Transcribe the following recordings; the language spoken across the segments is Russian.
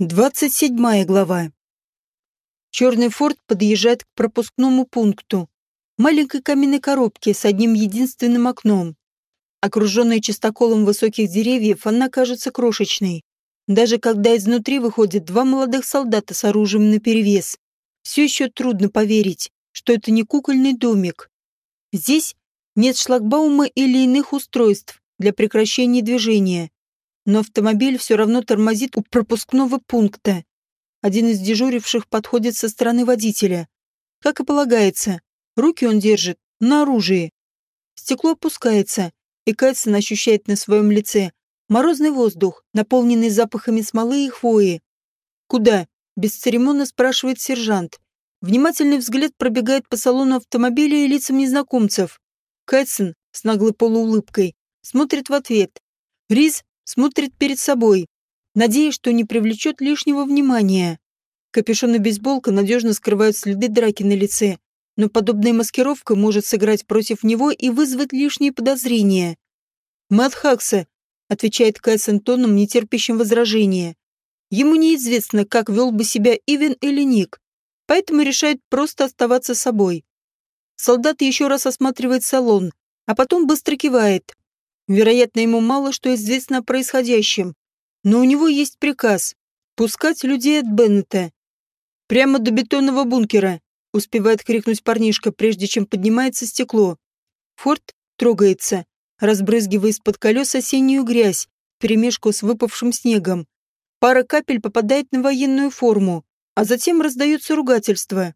27 глава. Черный форт подъезжает к пропускному пункту. Маленькой каменной коробке с одним единственным окном. Окруженная чистоколом высоких деревьев, она кажется крошечной. Даже когда изнутри выходят два молодых солдата с оружием наперевес. Все еще трудно поверить, что это не кукольный домик. Здесь нет шлагбаума или иных устройств для прекращения движения но автомобиль все равно тормозит у пропускного пункта. Один из дежуривших подходит со стороны водителя. Как и полагается, руки он держит на оружии. Стекло опускается, и Кэтсон ощущает на своем лице морозный воздух, наполненный запахами смолы и хвои. «Куда?» – бесцеремонно спрашивает сержант. Внимательный взгляд пробегает по салону автомобиля и лицам незнакомцев. Кэтсон с наглой полуулыбкой смотрит в ответ. Риз смотрит перед собой, надеясь, что не привлечет лишнего внимания. Капюшон и бейсболка надежно скрывают следы драки на лице, но подобная маскировка может сыграть против него и вызвать лишние подозрения. «Мэтт Хакса», — отвечает Кайсон тоном, нетерпящим возражения. Ему неизвестно, как вел бы себя Ивен или Ник, поэтому решает просто оставаться собой. Солдат еще раз осматривает салон, а потом быстро кивает. Вероятно, ему мало что известно о происходящем. Но у него есть приказ — пускать людей от Беннета. Прямо до бетонного бункера, успевает крикнуть парнишка, прежде чем поднимается стекло. Форд трогается, разбрызгивая из-под колес осеннюю грязь, перемешку с выпавшим снегом. Пара капель попадает на военную форму, а затем раздается ругательство.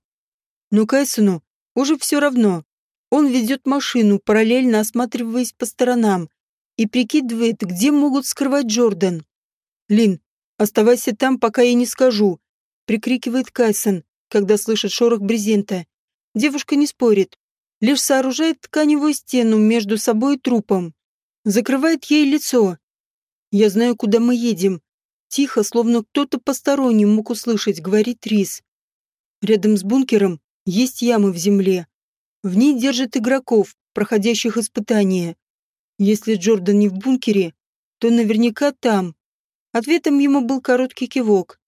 Но Кайсону уже все равно. Он ведет машину, параллельно осматриваясь по сторонам, и прикидывает, где могут скрывать Джордан. «Лин, оставайся там, пока я не скажу», — прикрикивает Кайсон, когда слышит шорох брезента. Девушка не спорит, лишь сооружает тканевую стену между собой и трупом. Закрывает ей лицо. «Я знаю, куда мы едем». Тихо, словно кто-то посторонний мог услышать, говорит Рис. Рядом с бункером есть ямы в земле. В ней держат игроков, проходящих испытания. Если Джордан не в бункере, то наверняка там. Ответом ему был короткий кивок.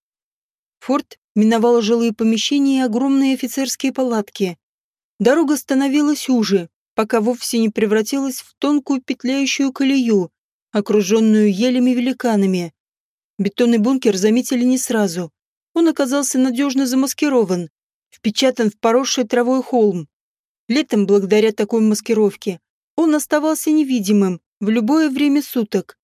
Форд миновал жилые помещения и огромные офицерские палатки. Дорога становилась уже, пока вовсе не превратилась в тонкую петляющую колею, окруженную елями-великанами. Бетонный бункер заметили не сразу. Он оказался надежно замаскирован, впечатан в поросший травой холм. Летом, благодаря такой маскировке, он оставался невидимым в любое время суток.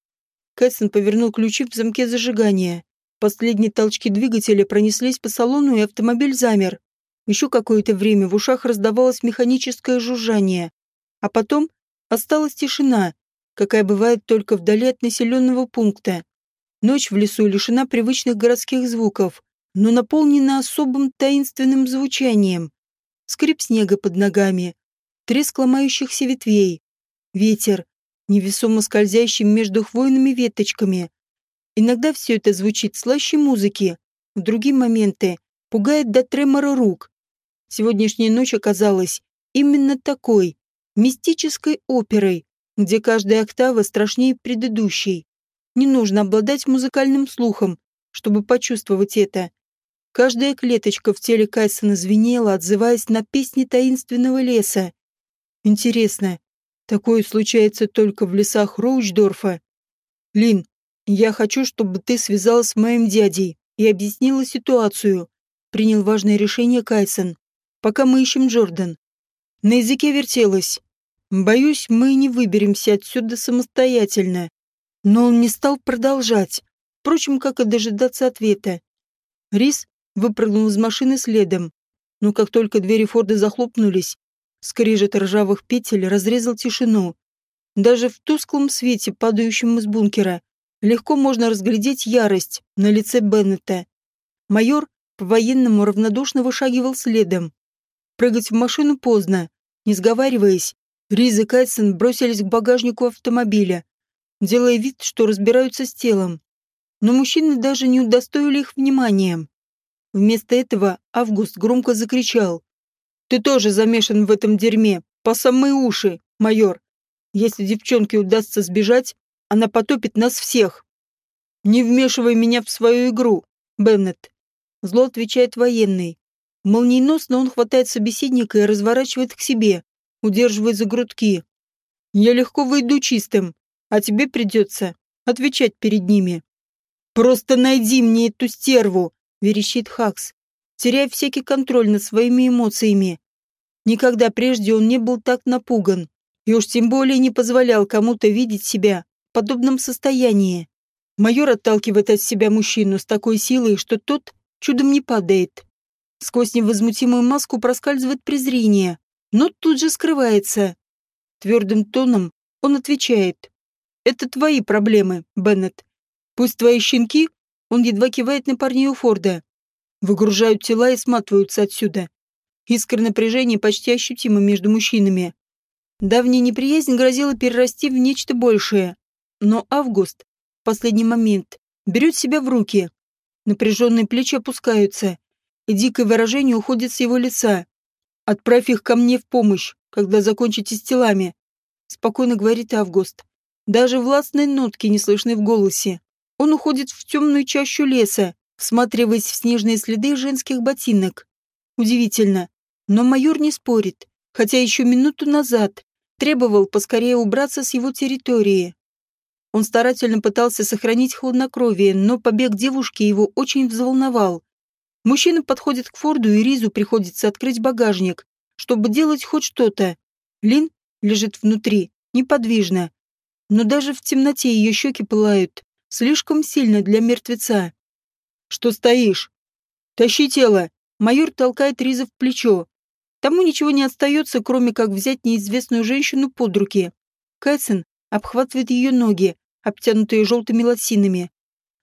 Кэссон повернул ключи в замке зажигания. Последние толчки двигателя пронеслись по салону, и автомобиль замер. Еще какое-то время в ушах раздавалось механическое жужжание. А потом осталась тишина, какая бывает только вдали от населенного пункта. Ночь в лесу лишена привычных городских звуков, но наполнена особым таинственным звучанием. Скрип снега под ногами, треск ломающихся ветвей, ветер, невесомо скользящий между хвойными веточками. Иногда все это звучит слаще музыки, в другие моменты пугает до тремора рук. Сегодняшняя ночь оказалась именно такой, мистической оперой, где каждая октава страшнее предыдущей. Не нужно обладать музыкальным слухом, чтобы почувствовать это. Каждая клеточка в теле Кайсона звенела, отзываясь на песни таинственного леса. Интересно, Такое случается только в лесах Роучдорфа. Лин, я хочу, чтобы ты связалась с моим дядей и объяснила ситуацию. Принял важное решение Кайсон. Пока мы ищем Джордан. На языке вертелось. Боюсь, мы не выберемся отсюда самостоятельно. Но он не стал продолжать. Впрочем, как и дожидаться ответа. Рис выпрыгнул из машины следом. Но как только двери Форда захлопнулись, Скрежет ржавых петель разрезал тишину. Даже в тусклом свете, падающем из бункера, легко можно разглядеть ярость на лице Беннета. Майор по-военному равнодушно вышагивал следом. Прыгать в машину поздно. Не сговариваясь, Риз и Кайтсон бросились к багажнику автомобиля, делая вид, что разбираются с телом. Но мужчины даже не удостоили их вниманием. Вместо этого Август громко закричал. Ты тоже замешан в этом дерьме, по самые уши, майор. Если девчонке удастся сбежать, она потопит нас всех. Не вмешивай меня в свою игру, Беннет. Зло отвечает военный. Молниеносно он хватает собеседника и разворачивает к себе, удерживает за грудки. Я легко выйду чистым, а тебе придется отвечать перед ними. «Просто найди мне эту стерву!» — верещит Хакс, теряя всякий контроль над своими эмоциями. Никогда прежде он не был так напуган, и уж тем более не позволял кому-то видеть себя в подобном состоянии. Майор отталкивает от себя мужчину с такой силой, что тот чудом не падает. Сквозь невозмутимую маску проскальзывает презрение, но тут же скрывается. Твердым тоном он отвечает. «Это твои проблемы, Беннет. Пусть твои щенки...» Он едва кивает на парней у Форда. Выгружают тела и сматываются отсюда. Искра напряжения почти ощутима между мужчинами. Давняя неприязнь грозила перерасти в нечто большее. Но Август в последний момент берет себя в руки. Напряженные плечи опускаются, и дикое выражение уходит с его лица. «Отправь их ко мне в помощь, когда закончите с телами», — спокойно говорит Август. Даже властной нотки не слышны в голосе. Он уходит в темную чащу леса, всматриваясь в снежные следы женских ботинок. Удивительно, но майор не спорит, хотя еще минуту назад требовал поскорее убраться с его территории. Он старательно пытался сохранить хладнокровие, но побег девушки его очень взволновал. Мужчина подходит к Форду, и Ризу приходится открыть багажник, чтобы делать хоть что-то. Лин лежит внутри, неподвижно. Но даже в темноте ее щеки пылают, слишком сильно для мертвеца. «Что стоишь?» «Тащи тело!» Майор толкает Риза в плечо. Тому ничего не остается, кроме как взять неизвестную женщину под руки. Кэтсон обхватывает ее ноги, обтянутые желтыми лосинами,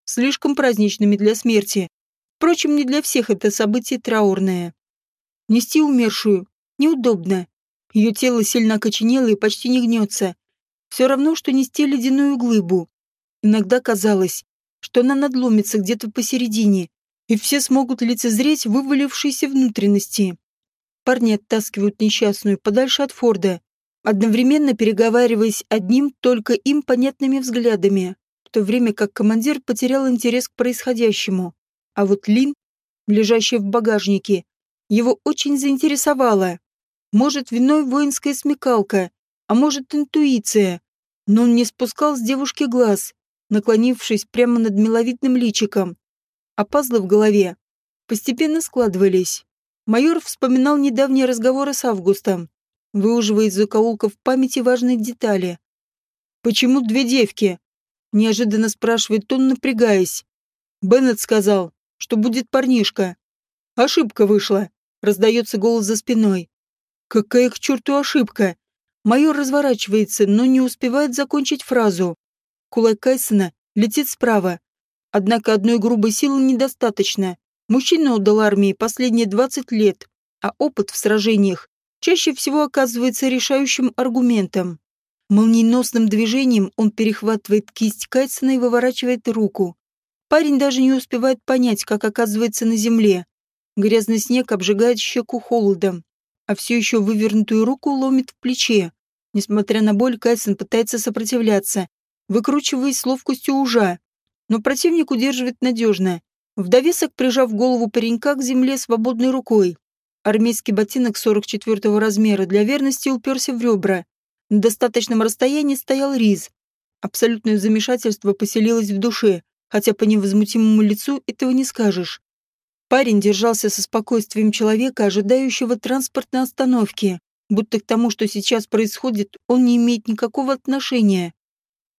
слишком праздничными для смерти. Впрочем, не для всех это событие траурное. Нести умершую неудобно. Ее тело сильно окоченело и почти не гнется. Все равно, что нести ледяную глыбу. Иногда казалось, что она надломится где-то посередине, и все смогут лицезреть вывалившиеся внутренности. Парни оттаскивают несчастную подальше от Форда, одновременно переговариваясь одним только им понятными взглядами, в то время как командир потерял интерес к происходящему. А вот Лин, лежащая в багажнике, его очень заинтересовала. Может, виной воинская смекалка, а может, интуиция. Но он не спускал с девушки глаз, наклонившись прямо над миловидным личиком. А пазлы в голове постепенно складывались. Майор вспоминал недавние разговоры с Августом, выуживая из закоулков памяти важные детали. «Почему две девки?» — неожиданно спрашивает он, напрягаясь. Беннет сказал, что будет парнишка. «Ошибка вышла», — раздается голос за спиной. «Какая к черту ошибка?» Майор разворачивается, но не успевает закончить фразу. Кулак Кайсона летит справа. Однако одной грубой силы недостаточно. Мужчина отдал армии последние 20 лет, а опыт в сражениях чаще всего оказывается решающим аргументом. Молниеносным движением он перехватывает кисть Кайсона и выворачивает руку. Парень даже не успевает понять, как оказывается на земле. Грязный снег обжигает щеку холодом, а все еще вывернутую руку ломит в плече. Несмотря на боль, Кайсон пытается сопротивляться, выкручиваясь с ловкостью ужа. Но противник удерживает надежно, в довесок прижав голову паренька к земле свободной рукой. Армейский ботинок 44-го размера для верности уперся в ребра. На достаточном расстоянии стоял Риз. Абсолютное замешательство поселилось в душе, хотя по невозмутимому лицу этого не скажешь. Парень держался со спокойствием человека, ожидающего транспортной остановки, будто к тому, что сейчас происходит, он не имеет никакого отношения.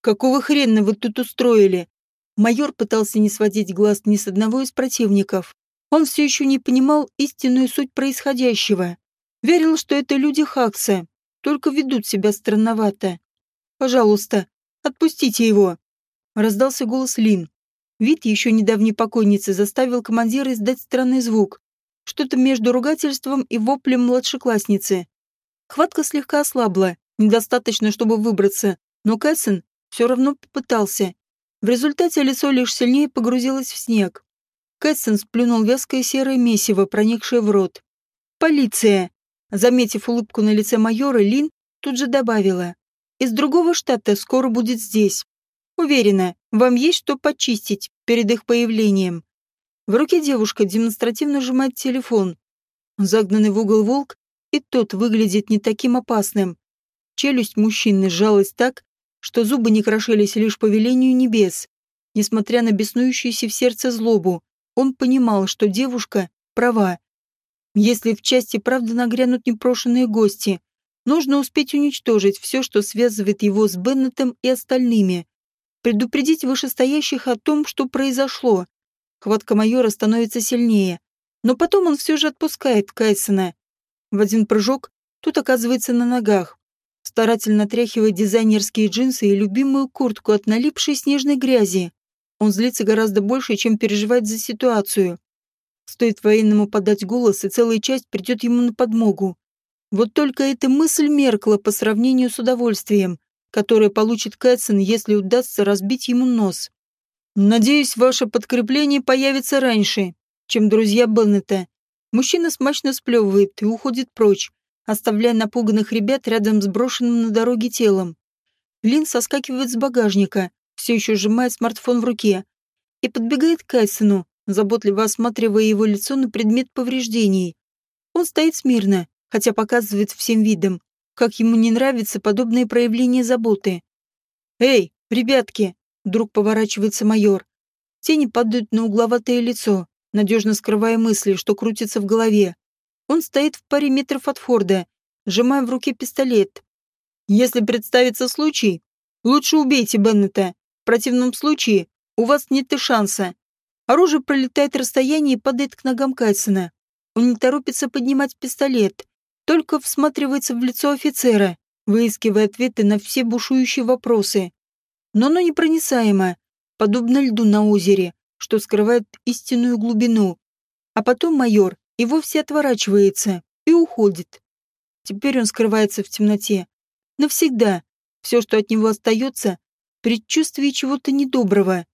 «Какого хрена вы тут устроили?» Майор пытался не сводить глаз ни с одного из противников. Он все еще не понимал истинную суть происходящего. Верил, что это люди Хакса, только ведут себя странновато. «Пожалуйста, отпустите его!» Раздался голос Лин. Вид еще недавней покойницы заставил командира издать странный звук. Что-то между ругательством и воплем младшеклассницы. Хватка слегка ослабла, недостаточно, чтобы выбраться, но Кэссен все равно попытался. В результате лицо лишь сильнее погрузилось в снег. Кэтсон сплюнул вязкое серое месиво, проникшее в рот. «Полиция!» Заметив улыбку на лице майора, Лин тут же добавила. «Из другого штата скоро будет здесь. Уверена, вам есть что почистить перед их появлением». В руке девушка демонстративно сжимает телефон. Загнанный в угол волк и тот выглядит не таким опасным. Челюсть мужчины сжалась так, что зубы не крошились лишь по велению небес. Несмотря на беснующуюся в сердце злобу, он понимал, что девушка права. Если в части правда нагрянут непрошенные гости, нужно успеть уничтожить все, что связывает его с Беннетом и остальными. Предупредить вышестоящих о том, что произошло. Хватка майора становится сильнее. Но потом он все же отпускает Кайсона. В один прыжок тут оказывается на ногах. Старательно тряхивает дизайнерские джинсы и любимую куртку от налипшей снежной грязи. Он злится гораздо больше, чем переживает за ситуацию. Стоит военному подать голос, и целая часть придет ему на подмогу. Вот только эта мысль меркла по сравнению с удовольствием, которое получит Кэтсон, если удастся разбить ему нос. «Надеюсь, ваше подкрепление появится раньше, чем друзья Беннета». Мужчина смачно сплевывает и уходит прочь, оставляя напуганных ребят рядом с брошенным на дороге телом. Лин соскакивает с багажника, все еще сжимая смартфон в руке, и подбегает к Кайсону, заботливо осматривая его лицо на предмет повреждений. Он стоит смирно, хотя показывает всем видом, как ему не нравится подобное проявление заботы. «Эй, ребятки!» — вдруг поворачивается майор. Тени падают на угловатое лицо, надежно скрывая мысли, что крутится в голове. Он стоит в паре метров от Форда, сжимая в руке пистолет. «Если представится случай, лучше убейте Беннета. В противном случае у вас нет и шанса. Оружие пролетает расстояние и падает к ногам Кайсона. Он не торопится поднимать пистолет, только всматривается в лицо офицера, выискивая ответы на все бушующие вопросы. Но оно непроницаемо, подобно льду на озере, что скрывает истинную глубину. А потом майор и вовсе отворачивается и уходит. Теперь он скрывается в темноте. Навсегда. Все, что от него остается, предчувствие чего-то недоброго.